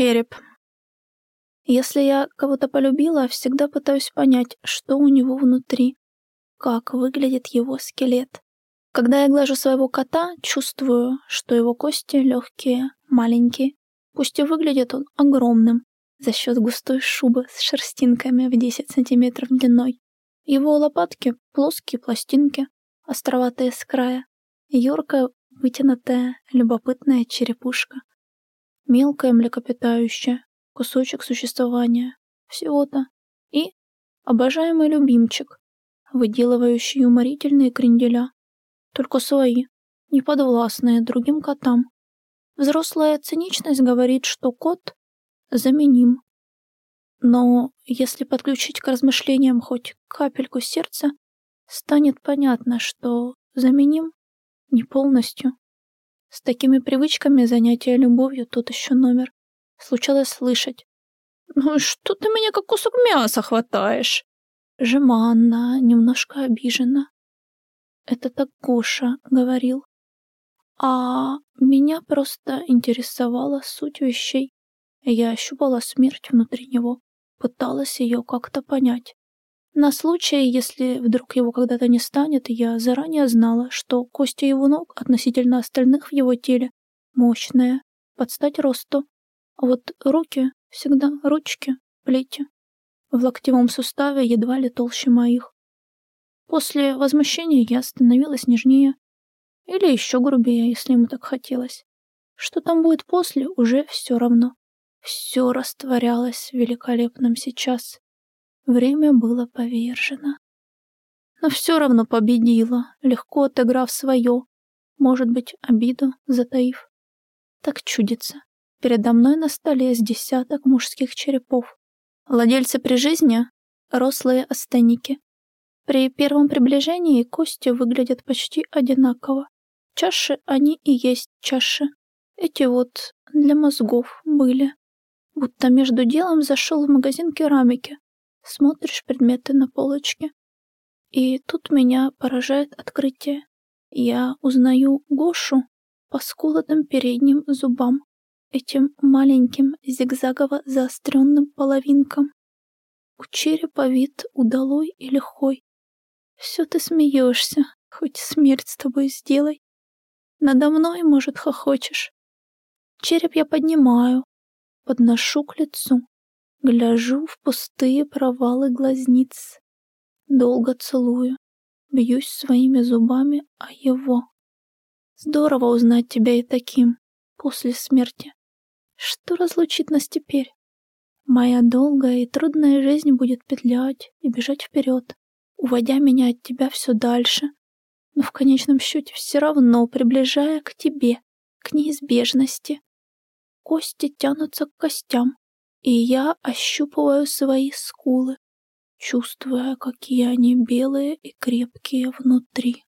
Череп. Если я кого-то полюбила, всегда пытаюсь понять, что у него внутри, как выглядит его скелет. Когда я глажу своего кота, чувствую, что его кости легкие, маленькие. Пусть и выглядит он огромным за счет густой шубы с шерстинками в 10 сантиметров длиной. Его лопатки — плоские пластинки, островатые с края, юркая, вытянутая, любопытная черепушка. Мелкая млекопитающая, кусочек существования, всего-то. И обожаемый любимчик, выделывающий уморительные кренделя, только свои, неподвластные другим котам. Взрослая циничность говорит, что кот заменим. Но если подключить к размышлениям хоть капельку сердца, станет понятно, что заменим не полностью. С такими привычками занятия любовью тут еще номер. Случалось слышать. «Ну что ты меня как кусок мяса хватаешь?» Жеманно, немножко обижена. Это так Гоша говорил. А меня просто интересовала суть вещей. Я ощупала смерть внутри него, пыталась ее как-то понять. На случай, если вдруг его когда-то не станет, я заранее знала, что кости его ног относительно остальных в его теле мощные, под стать росту. А вот руки всегда ручки, плети. В локтевом суставе едва ли толще моих. После возмущения я становилась нежнее. Или еще грубее, если ему так хотелось. Что там будет после, уже все равно. Все растворялось в великолепном сейчас. Время было повержено. Но все равно победила, легко отыграв свое, может быть, обиду затаив. Так чудится. Передо мной на столе с десяток мужских черепов. Владельцы при жизни — рослые остальники. При первом приближении кости выглядят почти одинаково. Чаши они и есть чаши. Эти вот для мозгов были. Будто между делом зашел в магазин керамики. Смотришь предметы на полочке. И тут меня поражает открытие. Я узнаю Гошу по сколотым передним зубам, этим маленьким зигзагово заостренным половинкам. У черепа вид удалой и лихой, все ты смеешься, хоть смерть с тобой сделай. Надо мной, может, хохочешь. Череп я поднимаю, подношу к лицу, гляжу в пустые провалы глазниц. Долго целую, бьюсь своими зубами о его. Здорово узнать тебя и таким, после смерти. Что разлучит нас теперь? Моя долгая и трудная жизнь будет петлять и бежать вперед уводя меня от тебя все дальше, но в конечном счете все равно приближая к тебе, к неизбежности. Кости тянутся к костям, и я ощупываю свои скулы, чувствуя, какие они белые и крепкие внутри.